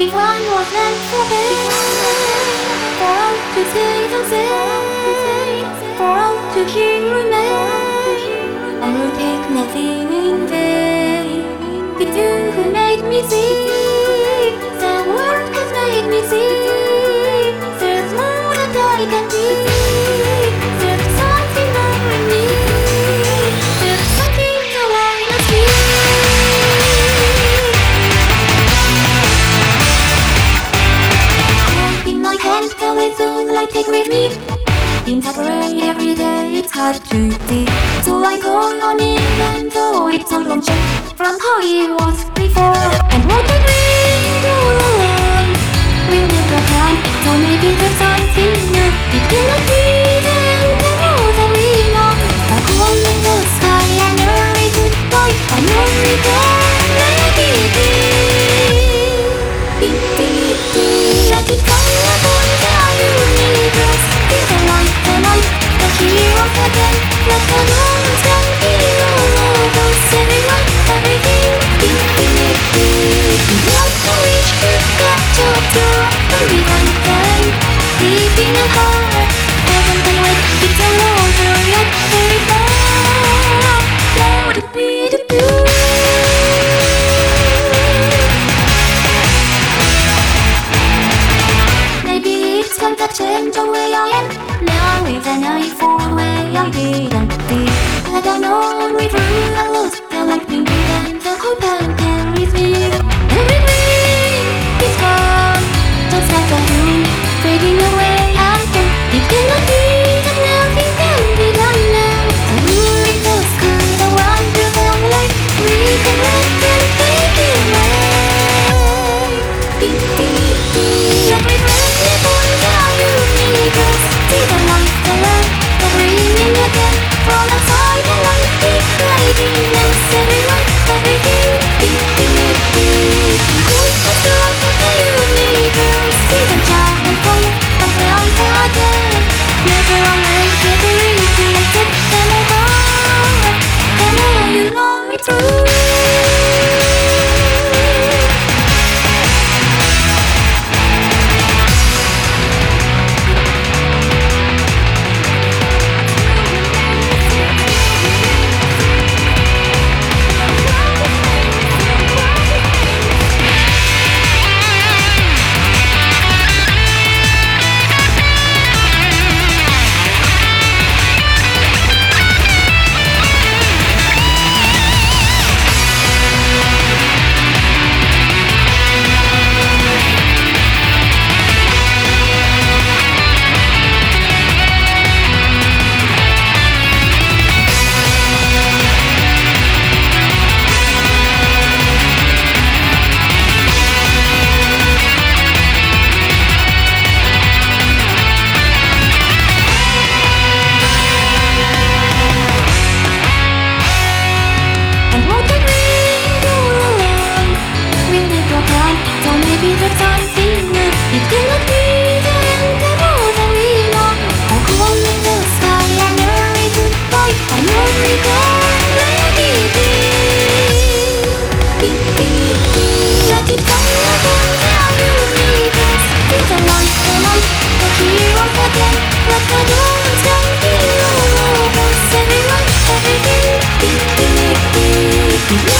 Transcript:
One was meant for me For all to see and say For all to hear remain I will take nothing in vain It's you who made me see I take with me. In that every day it's hard to see. So I go on even though it's a long change from how it was before. And what a dream to alone. We never can, so maybe there's something new. It cannot be Not so each has got to do Every one day Deep in a heart Everything like it's all over Yet very far That would it be to do time to change the way I am Now is an eye for the way I didn't think I don't know when we drew a lot that like me and the hope and carries me fading away after. It cannot be that nothing can be done now. The moon is so good, the one to the light. We can let them take it away. Infinity, every breath is on the universe. See the light, the light, the breathing again. From outside the light, keep lighting us. Everyone, everything, Love to